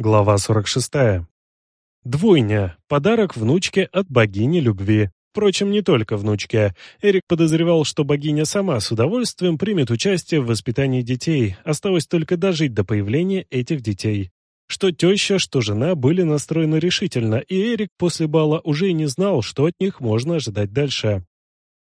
Глава 46. Двойня. Подарок внучке от богини любви. Впрочем, не только внучке. Эрик подозревал, что богиня сама с удовольствием примет участие в воспитании детей. Осталось только дожить до появления этих детей. Что теща, что жена были настроены решительно, и Эрик после бала уже и не знал, что от них можно ожидать дальше.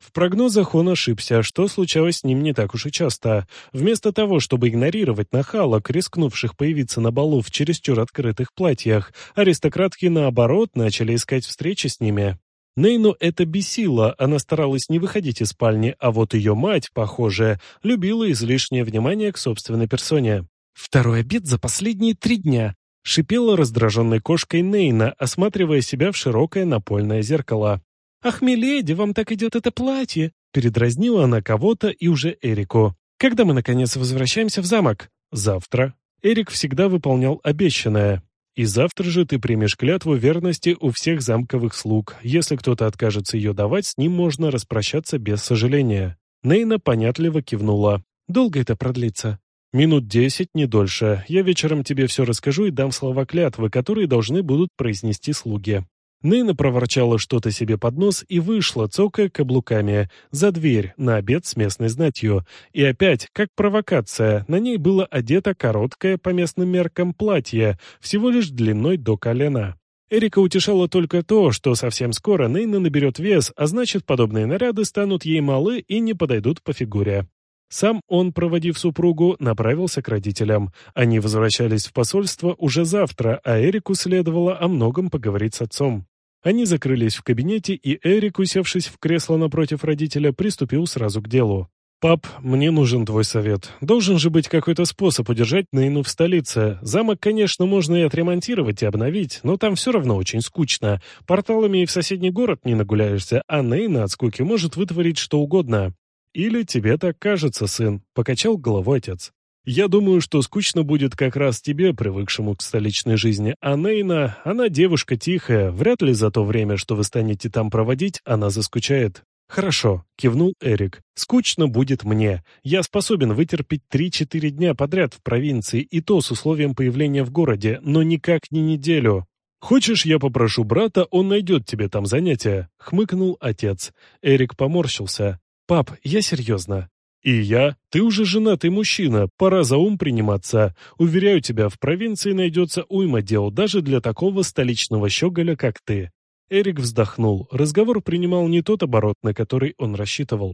В прогнозах он ошибся, что случалось с ним не так уж и часто. Вместо того, чтобы игнорировать нахалок, рискнувших появиться на балу в чересчур открытых платьях, аристократки, наоборот, начали искать встречи с ними. Нейну это бесило, она старалась не выходить из спальни, а вот ее мать, похоже, любила излишнее внимание к собственной персоне. «Второй обед за последние три дня», — шипела раздраженной кошкой Нейна, осматривая себя в широкое напольное зеркало. «Ах, миледи, вам так идет это платье!» Передразнила она кого-то и уже Эрику. «Когда мы, наконец, возвращаемся в замок?» «Завтра». Эрик всегда выполнял обещанное. «И завтра же ты примешь клятву верности у всех замковых слуг. Если кто-то откажется ее давать, с ним можно распрощаться без сожаления». Нейна понятливо кивнула. «Долго это продлится?» «Минут десять, не дольше. Я вечером тебе все расскажу и дам слова клятвы, которые должны будут произнести слуги». Нейна проворчала что-то себе под нос и вышла, цокая каблуками, за дверь на обед с местной знатью. И опять, как провокация, на ней было одето короткое по местным меркам платье, всего лишь длиной до колена. Эрика утешала только то, что совсем скоро Нейна наберет вес, а значит, подобные наряды станут ей малы и не подойдут по фигуре. Сам он, проводив супругу, направился к родителям. Они возвращались в посольство уже завтра, а Эрику следовало о многом поговорить с отцом. Они закрылись в кабинете, и Эрик, усевшись в кресло напротив родителя, приступил сразу к делу. «Пап, мне нужен твой совет. Должен же быть какой-то способ удержать Нейну в столице. Замок, конечно, можно и отремонтировать, и обновить, но там все равно очень скучно. Порталами и в соседний город не нагуляешься, а Нейна от скуки может вытворить что угодно». «Или тебе так кажется, сын», — покачал головой отец. Я думаю, что скучно будет как раз тебе, привыкшему к столичной жизни. А Нейна, она девушка тихая, вряд ли за то время, что вы станете там проводить, она заскучает. «Хорошо», — кивнул Эрик. «Скучно будет мне. Я способен вытерпеть три-четыре дня подряд в провинции, и то с условием появления в городе, но никак не неделю». «Хочешь, я попрошу брата, он найдет тебе там занятия?» — хмыкнул отец. Эрик поморщился. «Пап, я серьезно. «И я? Ты уже женатый мужчина, пора за ум приниматься. Уверяю тебя, в провинции найдется уйма дел даже для такого столичного щеголя, как ты». Эрик вздохнул. Разговор принимал не тот оборот, на который он рассчитывал.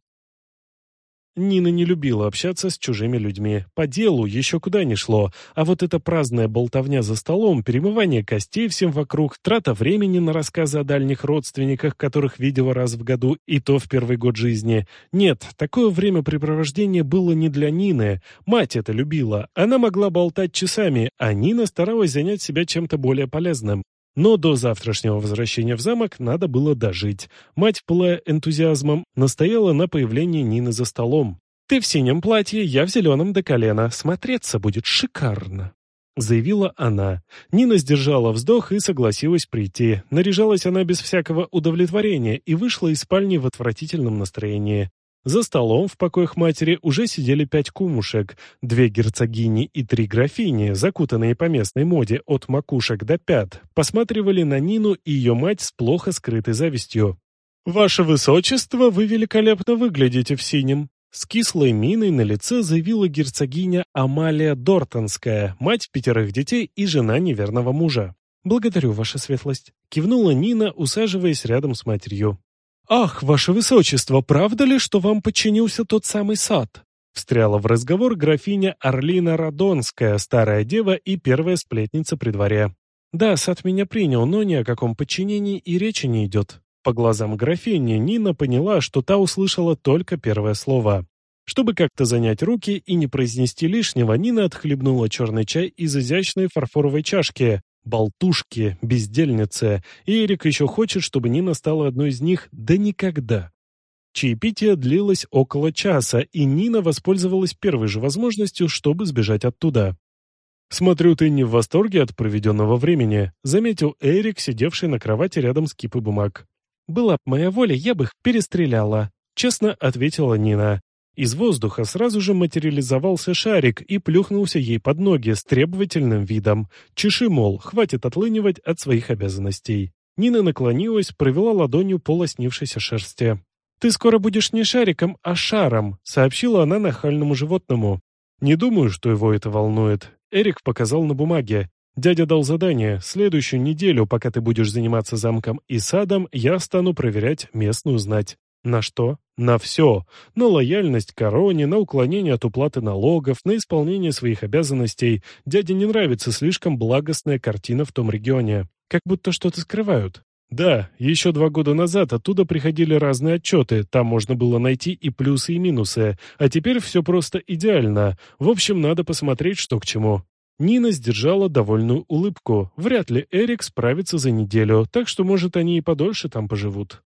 Нина не любила общаться с чужими людьми. По делу еще куда ни шло. А вот эта праздная болтовня за столом, перемывание костей всем вокруг, трата времени на рассказы о дальних родственниках, которых видела раз в году, и то в первый год жизни. Нет, такое времяпрепровождение было не для Нины. Мать это любила. Она могла болтать часами, а Нина старалась занять себя чем-то более полезным. Но до завтрашнего возвращения в замок надо было дожить. Мать, пылая энтузиазмом, настояла на появлении Нины за столом. «Ты в синем платье, я в зеленом до колена. Смотреться будет шикарно», — заявила она. Нина сдержала вздох и согласилась прийти. Наряжалась она без всякого удовлетворения и вышла из спальни в отвратительном настроении. За столом в покоях матери уже сидели пять кумушек, две герцогини и три графини, закутанные по местной моде от макушек до пят, посматривали на Нину и ее мать с плохо скрытой завистью. «Ваше Высочество, вы великолепно выглядите в синем», с кислой миной на лице заявила герцогиня Амалия Дортонская, мать пятерых детей и жена неверного мужа. «Благодарю, ваша светлость», — кивнула Нина, усаживаясь рядом с матерью. «Ах, ваше высочество, правда ли, что вам подчинился тот самый сад?» Встряла в разговор графиня Орлина Радонская, старая дева и первая сплетница при дворе. «Да, сад меня принял, но ни о каком подчинении и речи не идет». По глазам графини Нина поняла, что та услышала только первое слово. Чтобы как-то занять руки и не произнести лишнего, Нина отхлебнула черный чай из изящной фарфоровой чашки, болтушки, бездельницы, и Эрик еще хочет, чтобы Нина стала одной из них, да никогда. Чаепитие длилось около часа, и Нина воспользовалась первой же возможностью, чтобы сбежать оттуда. «Смотрю, ты не в восторге от проведенного времени», — заметил Эрик, сидевший на кровати рядом с кипой бумаг. «Была б моя воля, я бы их перестреляла», — честно ответила Нина. Из воздуха сразу же материализовался шарик и плюхнулся ей под ноги с требовательным видом. Чеши, мол, хватит отлынивать от своих обязанностей. Нина наклонилась, провела ладонью по лоснившейся шерсти. «Ты скоро будешь не шариком, а шаром», — сообщила она нахальному животному. «Не думаю, что его это волнует». Эрик показал на бумаге. «Дядя дал задание. Следующую неделю, пока ты будешь заниматься замком и садом, я стану проверять местную знать». На что? На все. На лояльность короне, на уклонение от уплаты налогов, на исполнение своих обязанностей. Дяде не нравится слишком благостная картина в том регионе. Как будто что-то скрывают. Да, еще два года назад оттуда приходили разные отчеты, там можно было найти и плюсы, и минусы, а теперь все просто идеально. В общем, надо посмотреть, что к чему. Нина сдержала довольную улыбку. Вряд ли Эрик справится за неделю, так что, может, они и подольше там поживут.